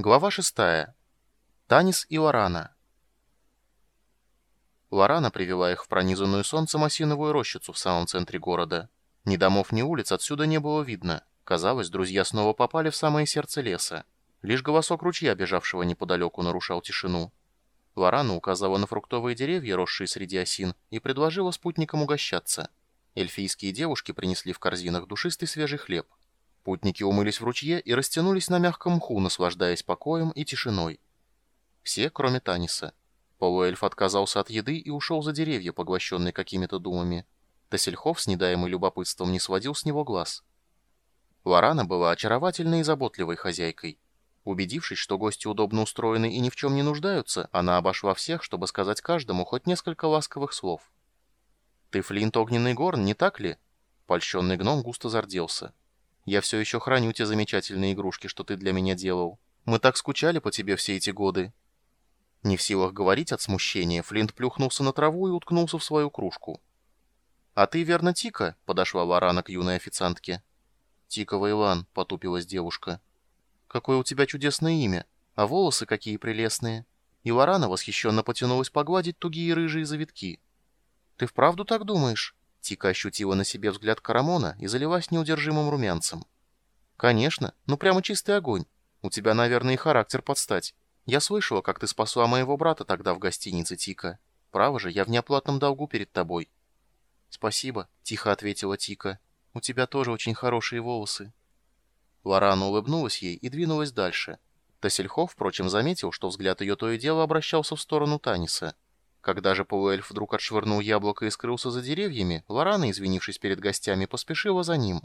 Глава 6. Танис и Лорана. Лорана привела их в пронизанную солнцем осиновую рощицу в самом центре города. Ни домов, ни улиц отсюда не было видно. Казалось, друзья снова попали в самое сердце леса. Лишь голосок ручья, бежавшего неподалеку, нарушал тишину. Лорана указала на фруктовые деревья, росшие среди осин, и предложила спутникам угощаться. Эльфийские девушки принесли в корзинах душистый свежий хлеб. Путники умылись в ручье и растянулись на мягком мху, наслаждаясь покоем и тишиной. Все, кроме Таниса. Полуэльф отказался от еды и ушел за деревья, поглощенный какими-то думами. Тасельхов, с недаемой любопытством, не сводил с него глаз. Лорана была очаровательной и заботливой хозяйкой. Убедившись, что гости удобно устроены и ни в чем не нуждаются, она обошла всех, чтобы сказать каждому хоть несколько ласковых слов. «Ты Флинт Огненный Горн, не так ли?» Польщенный гном густо зарделся. Я все еще храню те замечательные игрушки, что ты для меня делал. Мы так скучали по тебе все эти годы». Не в силах говорить от смущения, Флинт плюхнулся на траву и уткнулся в свою кружку. «А ты, верно, Тика?» — подошла Лорана к юной официантке. «Тика Вейлан», — потупилась девушка. «Какое у тебя чудесное имя, а волосы какие прелестные». И Лорана восхищенно потянулась погладить тугие рыжие завитки. «Ты вправду так думаешь?» Тика ощутила на себе взгляд Карамона и залилась неудержимым румянцем. «Конечно, ну прямо чистый огонь. У тебя, наверное, и характер подстать. Я слышала, как ты спасла моего брата тогда в гостинице, Тика. Право же, я в неоплатном долгу перед тобой». «Спасибо», — тихо ответила Тика. «У тебя тоже очень хорошие волосы». Лорана улыбнулась ей и двинулась дальше. Тассельхов, впрочем, заметил, что взгляд ее то и дело обращался в сторону Таниса. Когда же полуэльф вдруг отшвырнул яблоко и скрылся за деревьями, Лорана, извинившись перед гостями, поспешила за ним.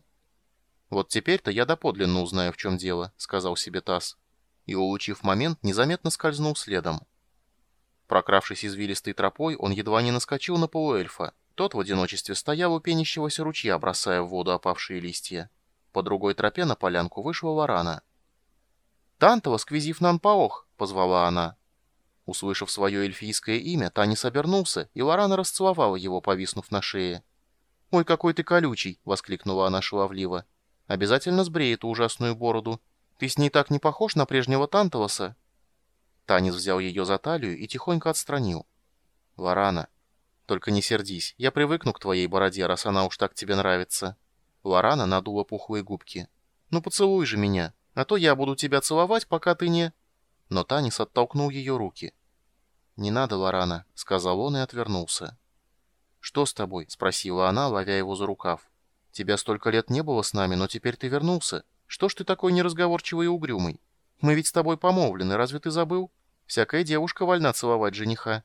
«Вот теперь-то я доподлинно узнаю, в чем дело», — сказал себе Тасс. И, улучив момент, незаметно скользнул следом. Прокравшись извилистой тропой, он едва не наскочил на полуэльфа. Тот в одиночестве стоял у пенящегося ручья, бросая в воду опавшие листья. По другой тропе на полянку вышла Лорана. «Тантова, сквизив нам поох!» — позвала она. Услышав свое эльфийское имя, Танис обернулся, и Лорана расцеловала его, повиснув на шее. «Ой, какой ты колючий!» — воскликнула она шаловливо. «Обязательно сбрей эту ужасную бороду. Ты с ней так не похож на прежнего Танталоса?» Танис взял ее за талию и тихонько отстранил. «Лорана, только не сердись, я привыкну к твоей бороде, раз она уж так тебе нравится». Лорана надула пухлые губки. «Ну поцелуй же меня, а то я буду тебя целовать, пока ты не...» но Танис оттолкнул ее руки. «Не надо, Лорана», — сказал он и отвернулся. «Что с тобой?» — спросила она, ловя его за рукав. «Тебя столько лет не было с нами, но теперь ты вернулся. Что ж ты такой неразговорчивый и угрюмый? Мы ведь с тобой помолвлены, разве ты забыл? Всякая девушка вольна целовать жениха».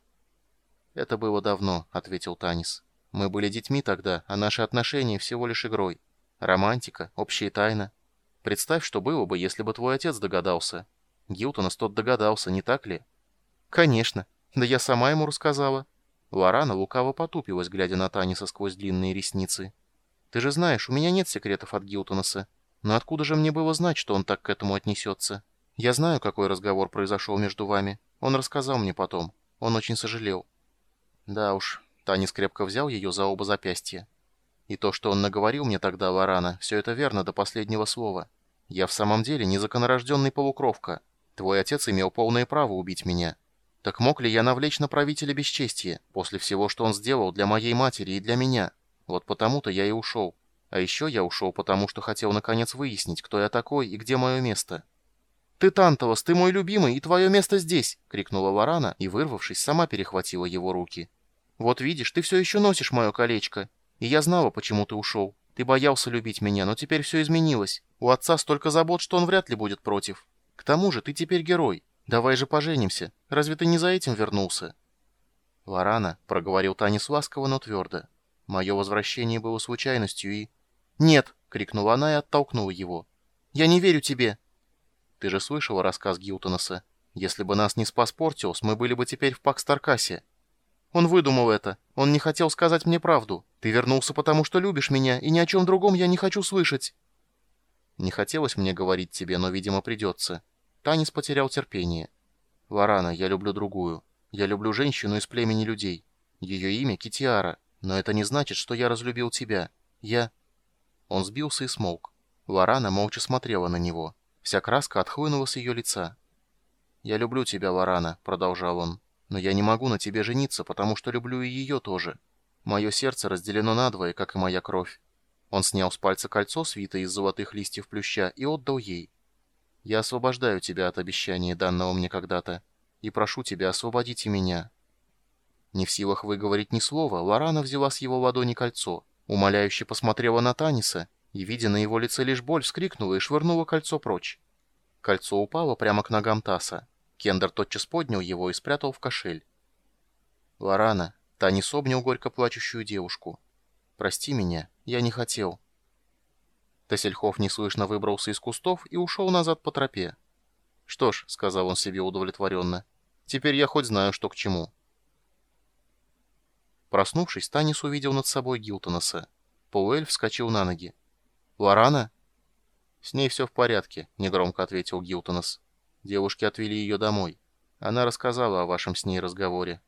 «Это было давно», — ответил Танис. «Мы были детьми тогда, а наши отношения всего лишь игрой. Романтика, общая тайна. Представь, что было бы, если бы твой отец догадался». Гилтонас тот догадался, не так ли? Конечно. Да я сама ему рассказала. Лорана лукаво потупилась, глядя на Таниса сквозь длинные ресницы. Ты же знаешь, у меня нет секретов от Гилтонаса. Но откуда же мне было знать, что он так к этому отнесется? Я знаю, какой разговор произошел между вами. Он рассказал мне потом. Он очень сожалел. Да уж, Танис крепко взял ее за оба запястья. И то, что он наговорил мне тогда, Лорана, все это верно до последнего слова. Я в самом деле незаконорожденный полукровка. Твой отец имел полное право убить меня. Так мог ли я навлечь на правителя бесчестие, после всего, что он сделал для моей матери и для меня? Вот потому-то я и ушел. А еще я ушел, потому что хотел наконец выяснить, кто я такой и где мое место. «Ты, Танталос, ты мой любимый, и твое место здесь!» — крикнула Варана и, вырвавшись, сама перехватила его руки. «Вот видишь, ты все еще носишь мое колечко. И я знала, почему ты ушел. Ты боялся любить меня, но теперь все изменилось. У отца столько забот, что он вряд ли будет против. К тому же ты теперь герой. Давай же поженимся. Разве ты не за этим вернулся?» «Лорана», — проговорил Танис ласково, но твердо. «Мое возвращение было случайностью и...» «Нет!» — крикнула она и оттолкнула его. «Я не верю тебе!» «Ты же слышала рассказ Гилтонаса. Если бы нас не спас Портиус, мы были бы теперь в Пакстаркасе. Он выдумал это. Он не хотел сказать мне правду. Ты вернулся, потому что любишь меня, и ни о чем другом я не хочу слышать». Не хотелось мне говорить тебе, но, видимо, придется. Танис потерял терпение. Лорана, я люблю другую. Я люблю женщину из племени людей. Ее имя Китиара, но это не значит, что я разлюбил тебя. Я...» Он сбился и смолк. Лорана молча смотрела на него. Вся краска отхлынула с ее лица. «Я люблю тебя, Лорана», — продолжал он. «Но я не могу на тебе жениться, потому что люблю и ее тоже. Мое сердце разделено надвое, как и моя кровь». Он снял с пальца кольцо, свитое из золотых листьев плюща, и отдал ей. «Я освобождаю тебя от обещания, данного мне когда-то, и прошу тебя, освободите меня». Не в силах выговорить ни слова, Лорана взяла с его ладони кольцо, умоляюще посмотрела на Таниса и, видя на его лице лишь боль, вскрикнула и швырнула кольцо прочь. Кольцо упало прямо к ногам Таса. Кендер тотчас поднял его и спрятал в кошель. «Лорана», — Танис обнял горько плачущую девушку. «Прости меня, я не хотел». Тесельхов неслышно выбрался из кустов и ушел назад по тропе. «Что ж», — сказал он себе удовлетворенно, — «теперь я хоть знаю, что к чему». Проснувшись, Танис увидел над собой Гилтонаса. Пауэль вскочил на ноги. «Лорана?» «С ней все в порядке», — негромко ответил Гилтонас. «Девушки отвели ее домой. Она рассказала о вашем с ней разговоре.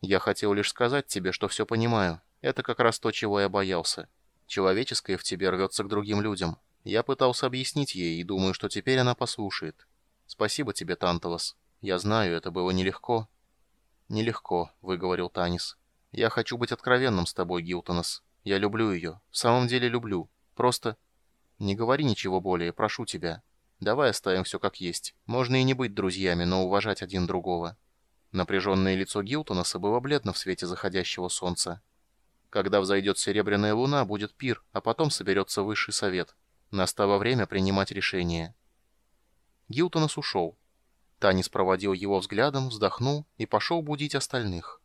Я хотел лишь сказать тебе, что все понимаю. Это как раз то, чего я боялся. Человеческое в тебе рвется к другим людям. Я пытался объяснить ей и думаю, что теперь она послушает. Спасибо тебе, Танталос. Я знаю, это было нелегко». «Нелегко», — выговорил Танис. Я хочу быть откровенным с тобой, Гилтонос. Я люблю ее. В самом деле люблю. Просто... Не говори ничего более, прошу тебя. Давай оставим все как есть. Можно и не быть друзьями, но уважать один другого». Напряженное лицо Гилтонаса было бледно в свете заходящего солнца. «Когда взойдет серебряная луна, будет пир, а потом соберется высший совет. Настало время принимать решение». Гилтонас ушел. Танис проводил его взглядом, вздохнул и пошел будить остальных.